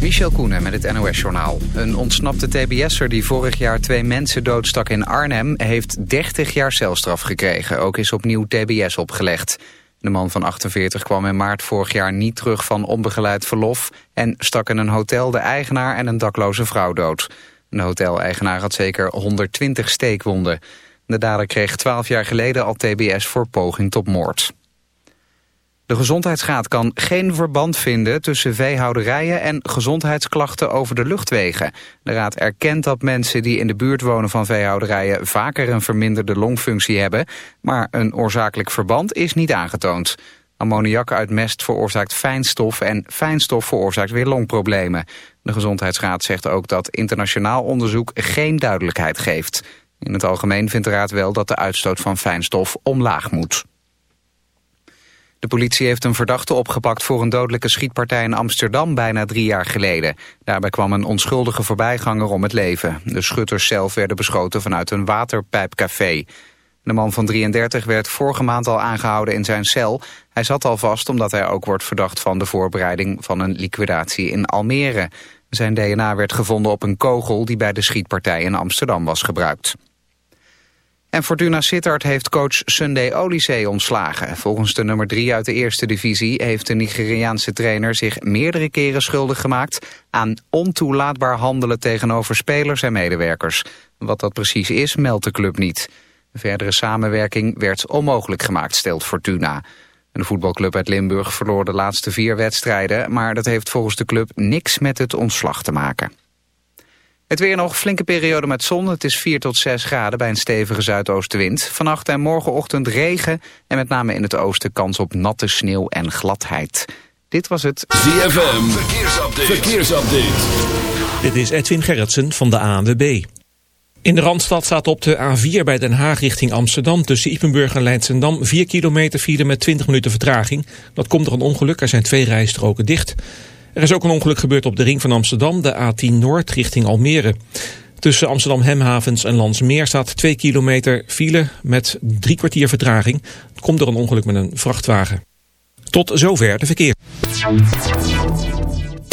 Michel Koenen met het NOS-journaal. Een ontsnapte tbs'er die vorig jaar twee mensen doodstak in Arnhem... heeft 30 jaar celstraf gekregen. Ook is opnieuw tbs opgelegd. De man van 48 kwam in maart vorig jaar niet terug van onbegeleid verlof... en stak in een hotel de eigenaar en een dakloze vrouw dood. De hoteleigenaar had zeker 120 steekwonden. De dader kreeg 12 jaar geleden al tbs voor poging tot moord. De Gezondheidsraad kan geen verband vinden tussen veehouderijen en gezondheidsklachten over de luchtwegen. De raad erkent dat mensen die in de buurt wonen van veehouderijen vaker een verminderde longfunctie hebben, maar een oorzakelijk verband is niet aangetoond. Ammoniak uit mest veroorzaakt fijnstof en fijnstof veroorzaakt weer longproblemen. De Gezondheidsraad zegt ook dat internationaal onderzoek geen duidelijkheid geeft. In het algemeen vindt de raad wel dat de uitstoot van fijnstof omlaag moet. De politie heeft een verdachte opgepakt voor een dodelijke schietpartij in Amsterdam bijna drie jaar geleden. Daarbij kwam een onschuldige voorbijganger om het leven. De schutters zelf werden beschoten vanuit een waterpijpcafé. De man van 33 werd vorige maand al aangehouden in zijn cel. Hij zat al vast omdat hij ook wordt verdacht van de voorbereiding van een liquidatie in Almere. Zijn DNA werd gevonden op een kogel die bij de schietpartij in Amsterdam was gebruikt. En Fortuna Sittard heeft coach Sunday Olise ontslagen. Volgens de nummer 3 uit de eerste divisie heeft de Nigeriaanse trainer zich meerdere keren schuldig gemaakt aan ontoelaatbaar handelen tegenover spelers en medewerkers. Wat dat precies is, meldt de club niet. Verdere samenwerking werd onmogelijk gemaakt, stelt Fortuna. De voetbalclub uit Limburg verloor de laatste vier wedstrijden, maar dat heeft volgens de club niks met het ontslag te maken. Het weer nog flinke periode met zon. Het is 4 tot 6 graden bij een stevige zuidoostenwind. Vannacht en morgenochtend regen en met name in het oosten kans op natte sneeuw en gladheid. Dit was het ZFM Verkeersupdate. Verkeersupdate. Dit is Edwin Gerritsen van de ANWB. In de Randstad staat op de A4 bij Den Haag richting Amsterdam... tussen Ippenburg en Leidsendam 4 kilometer file met 20 minuten vertraging. Dat komt door een ongeluk, er zijn twee rijstroken dicht... Er is ook een ongeluk gebeurd op de ring van Amsterdam, de A10 Noord richting Almere. Tussen Amsterdam Hemhavens en Landsmeer staat 2 kilometer file met drie kwartier vertraging. Komt door een ongeluk met een vrachtwagen. Tot zover de verkeer.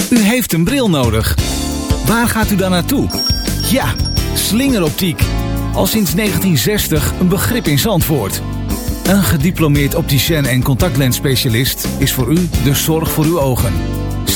U heeft een bril nodig. Waar gaat u dan naartoe? Ja, slingeroptiek. Al sinds 1960 een begrip in Zandvoort. Een gediplomeerd opticien en contactlensspecialist is voor u de zorg voor uw ogen.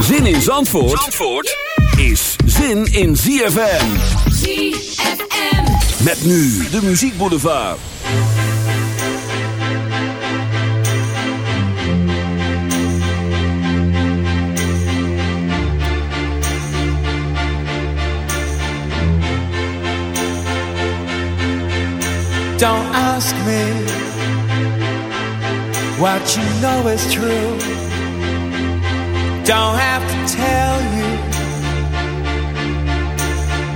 Zin in Zandvoort, Zandvoort is zin in ZFM. ZFM. Met nu de muziekboulevard. Don't ask me what you know is true. Don't have to tell you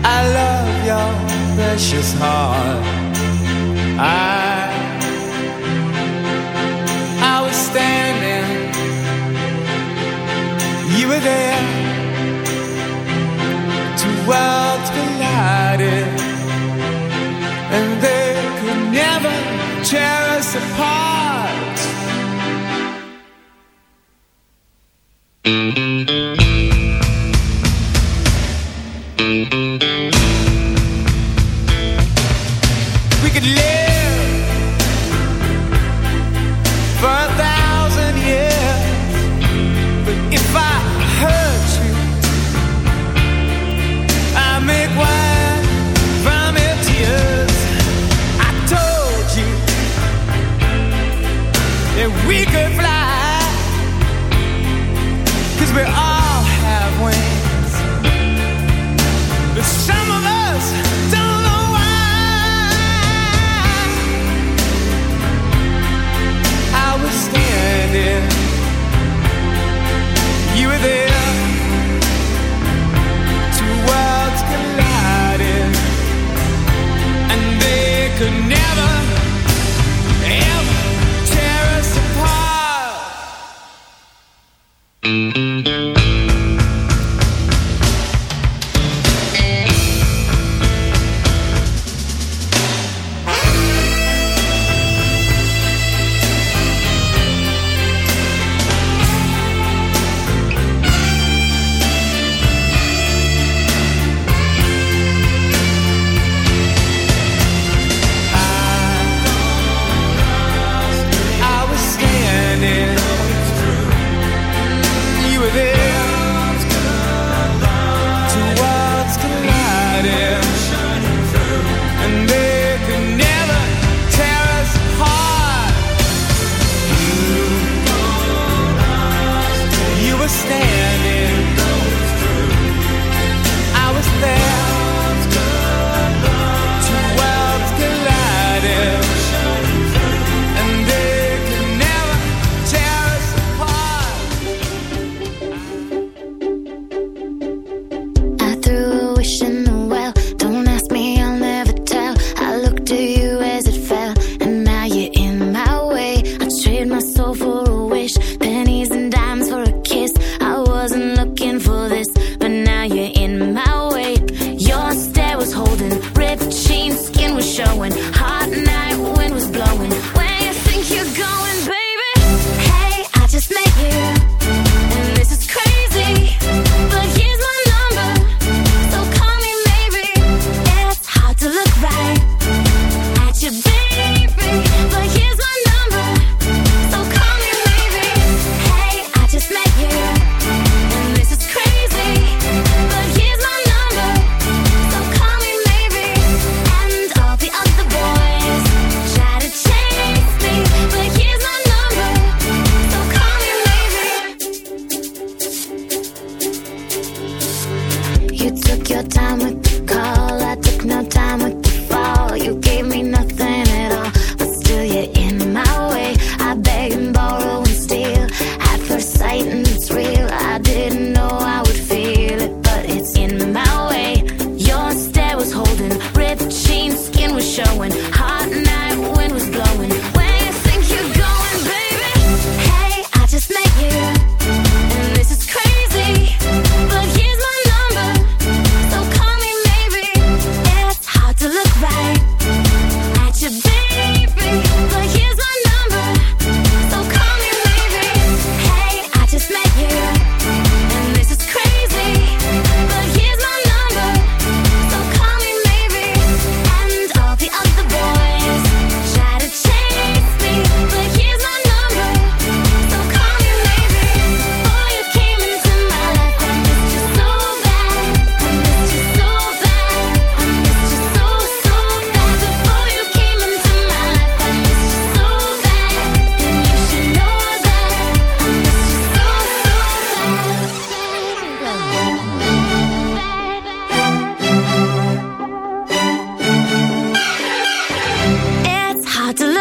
I love your precious heart. I I was standing, you were there. Two worlds collided, and they could never tear us apart.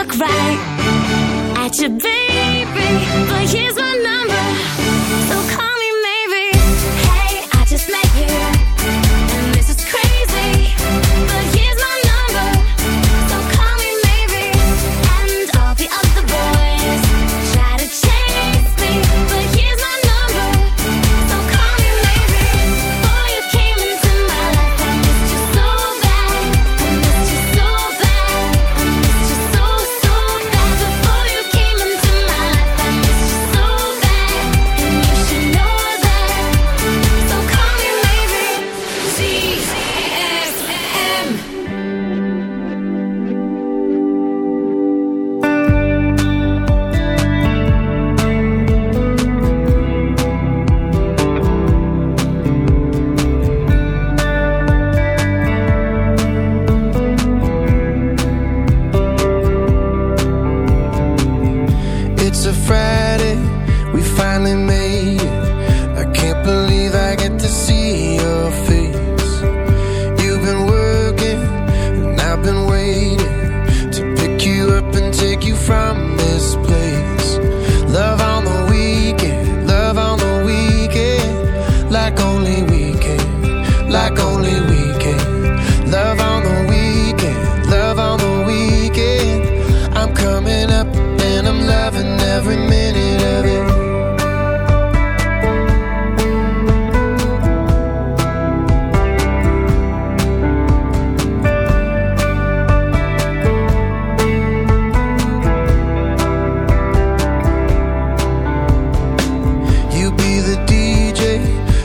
look right at your baby, but he's my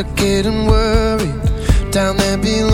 are getting worried. Down there below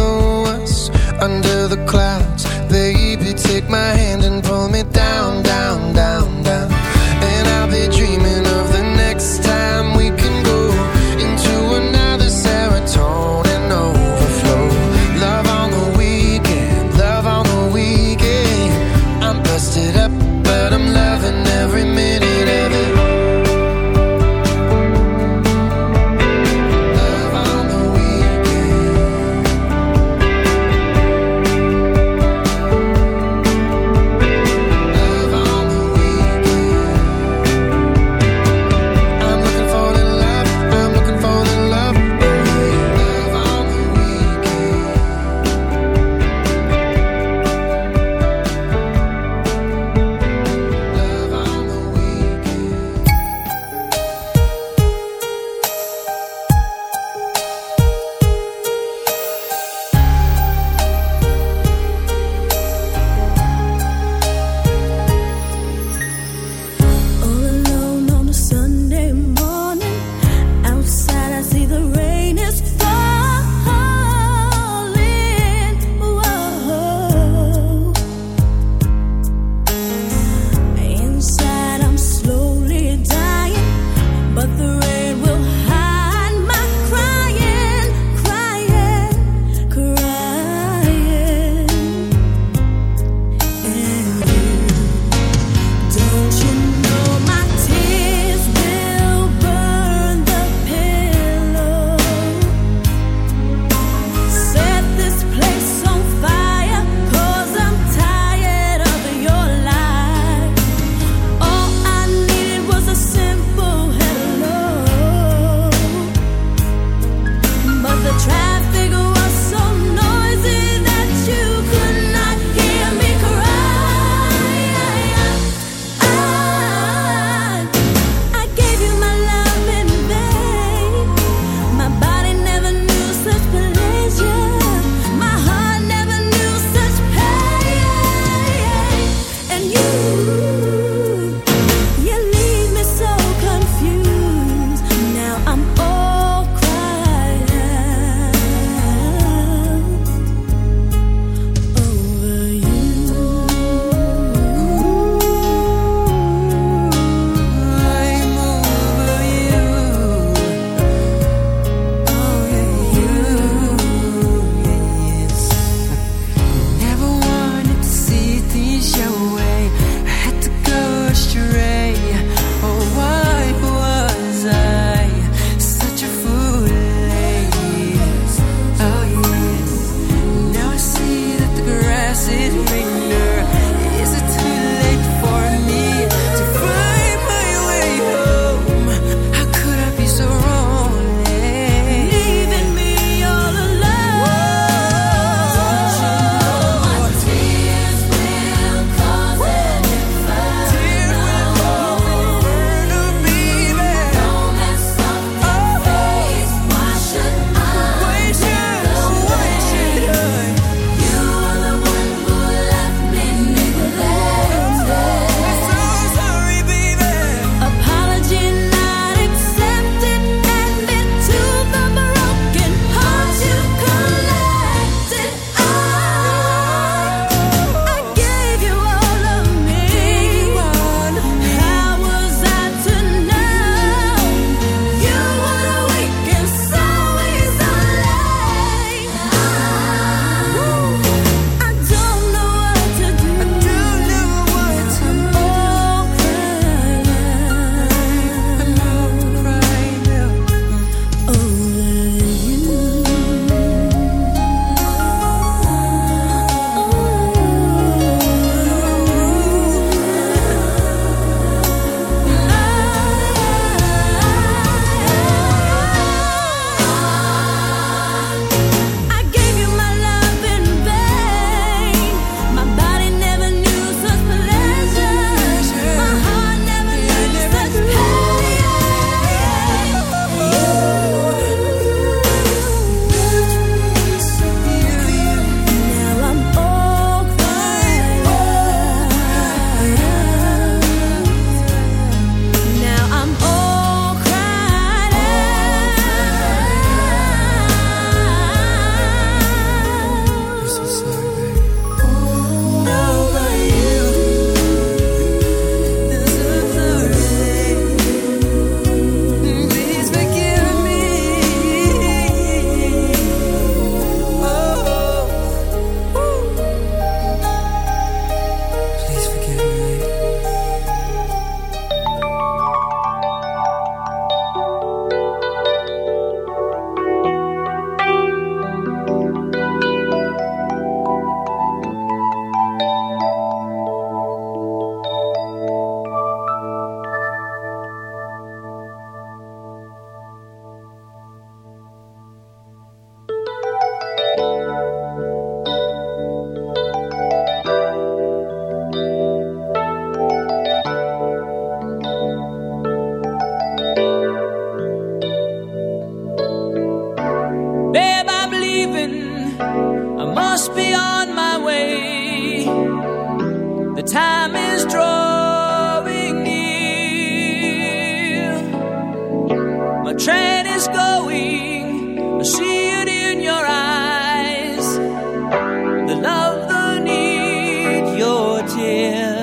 天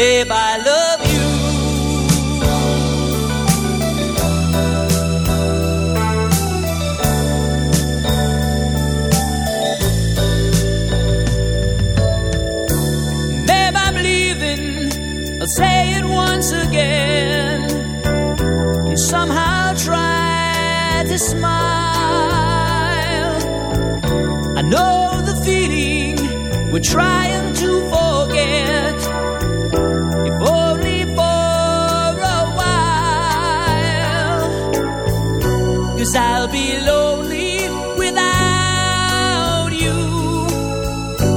babe, I love you. Babe, I'm leaving. I'll say it once again. You somehow try to smile. I know the feeling we're trying. Cause I'll be lonely without you.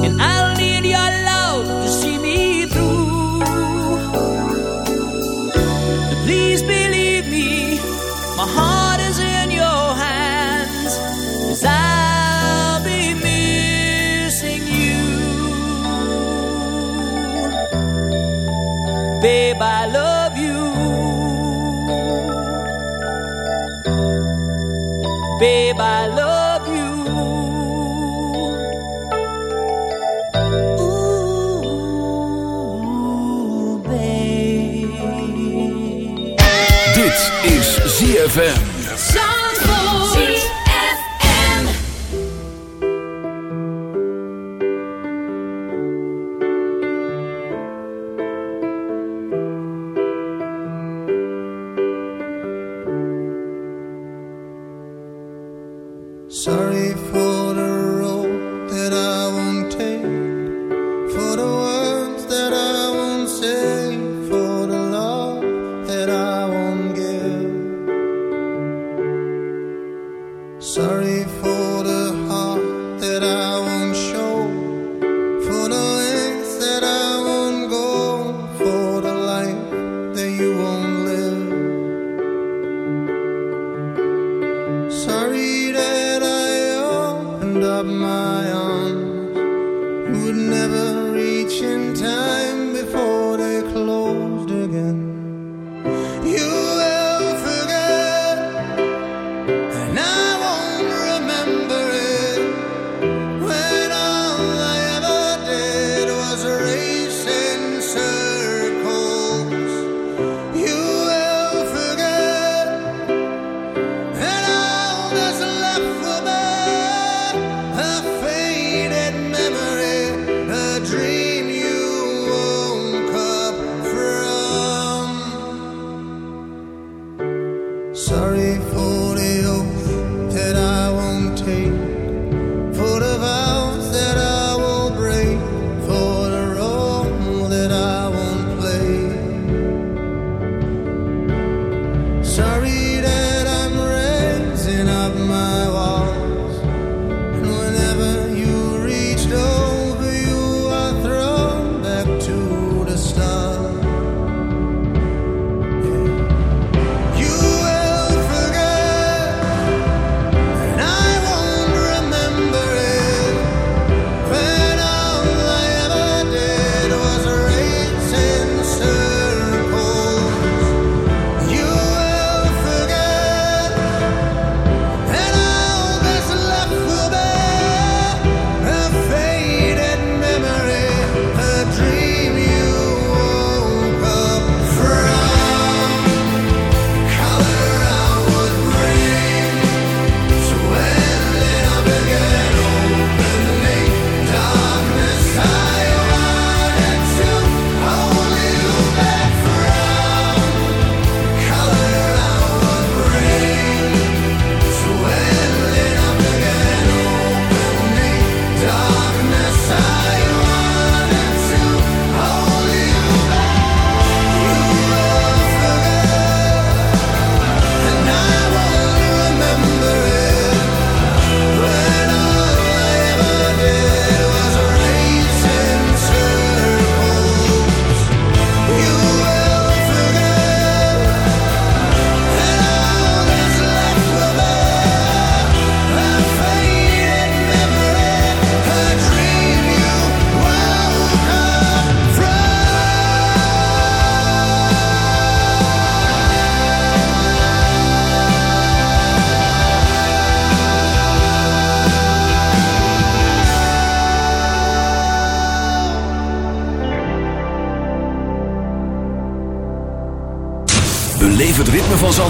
And I'll need your love to see me through. So Please believe me, my heart is in your hands. Cause I'll be missing you. Babe, I love ZFM.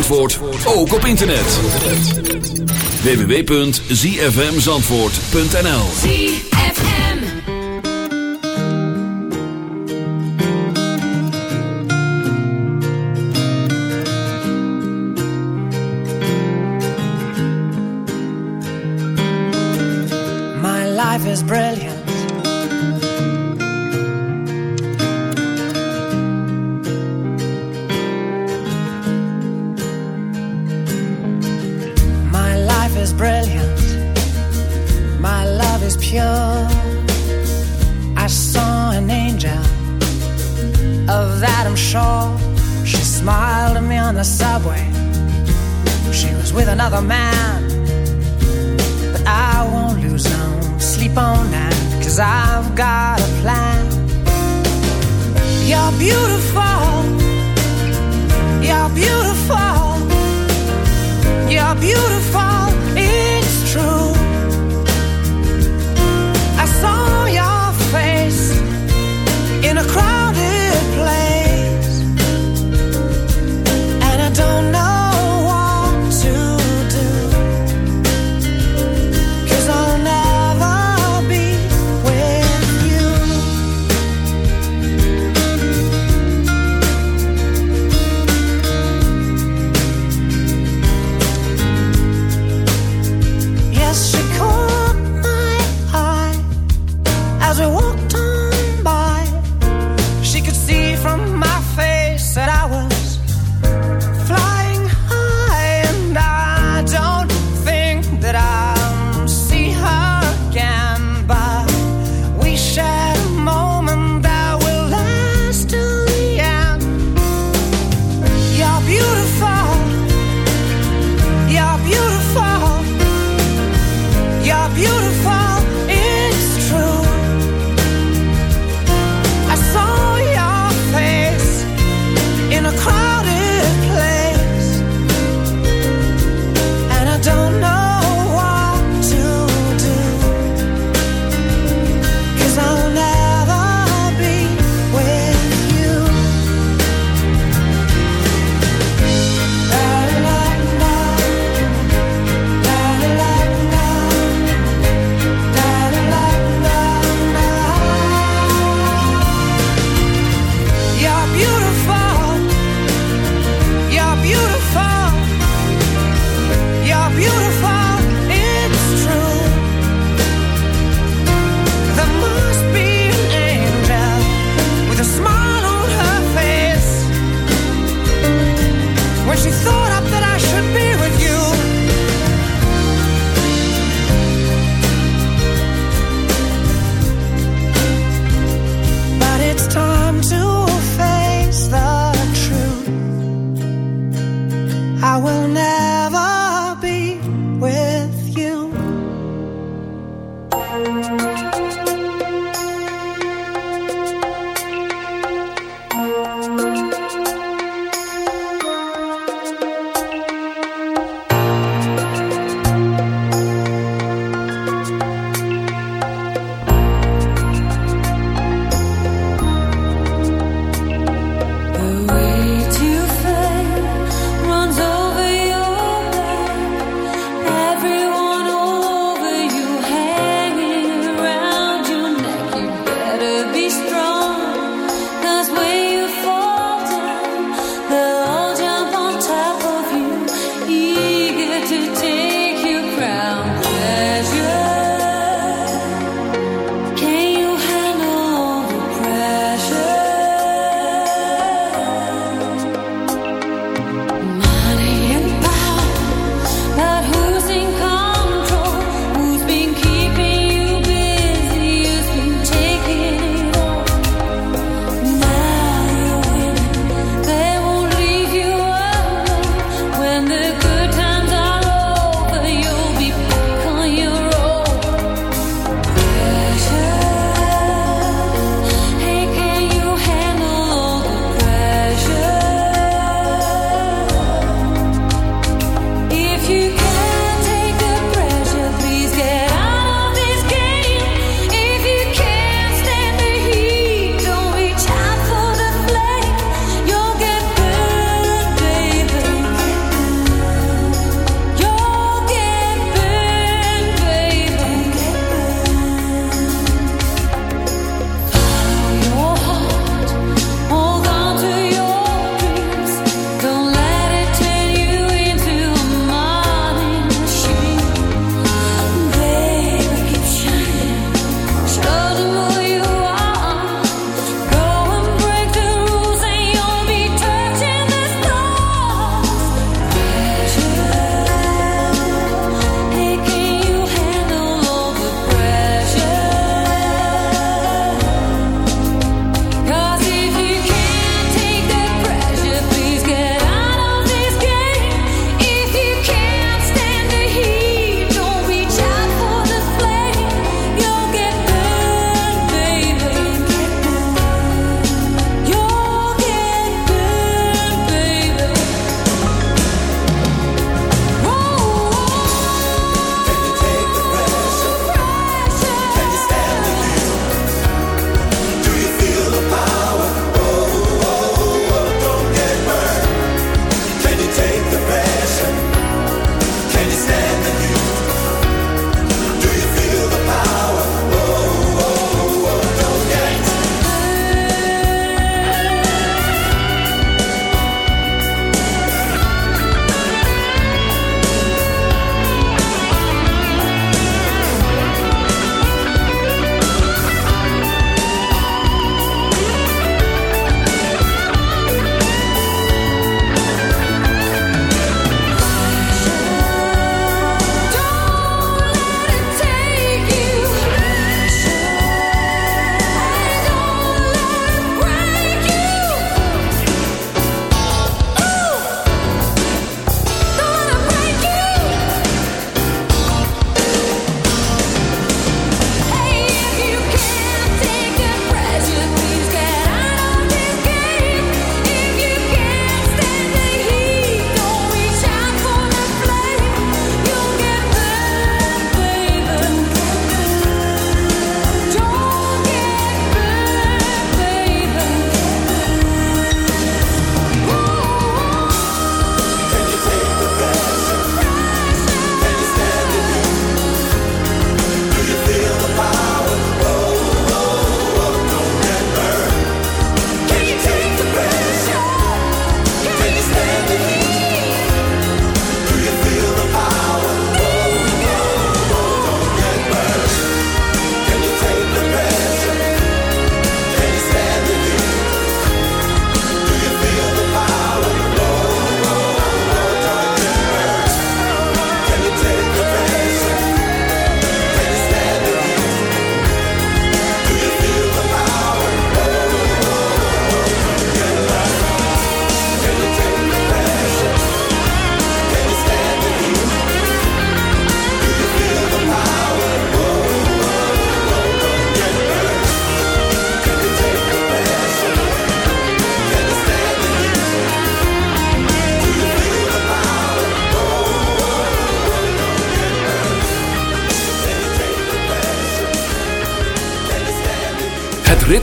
Zandvoort ook op internet. www.zfmzandvoort.nl ZFM My life is brilliant. another man. But I won't lose no sleep on that, cause I've got a plan. You're beautiful, you're beautiful.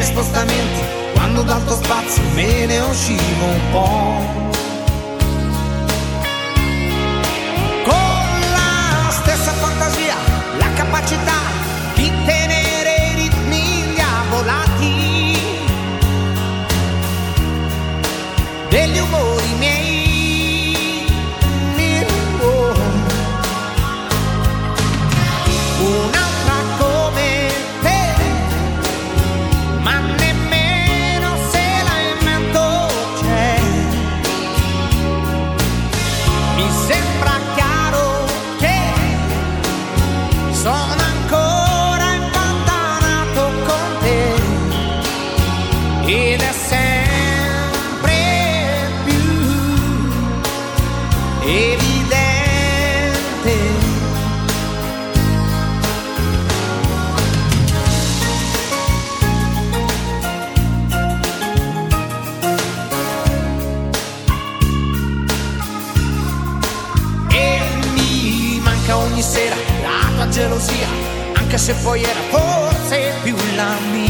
miei spostamenti, quando dal tuo spazio me ne uscivo un po'. Con la stessa fantasia, la capacità anche se poi era forse più la mia.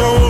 soul.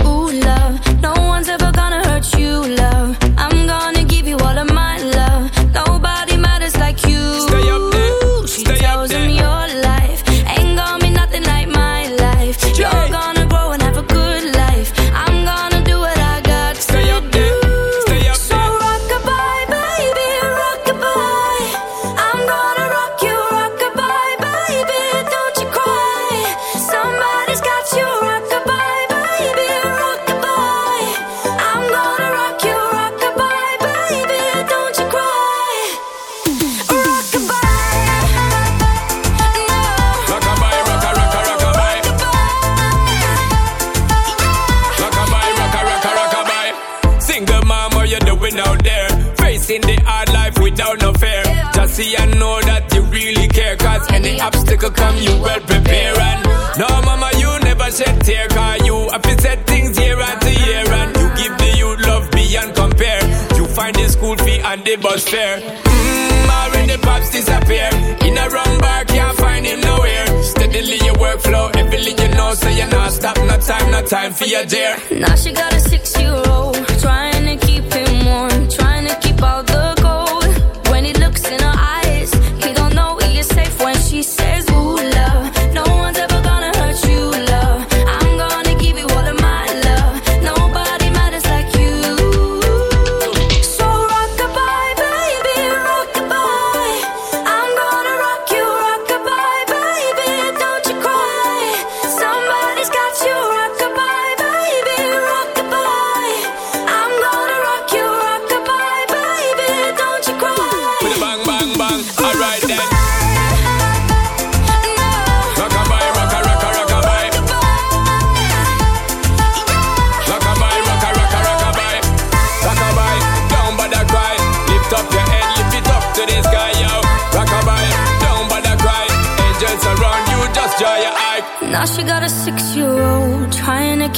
well prepared. And no, mama, you never said tear, cause you have said things year after year. And you give the youth love beyond compare. You find the school fee and the bus fare. Mmm, already pops disappear. In a wrong bar, can't find him nowhere. Steadily your workflow, everything you know, so you're not stop. No time, no time for your dear. Now she got a six year old trying.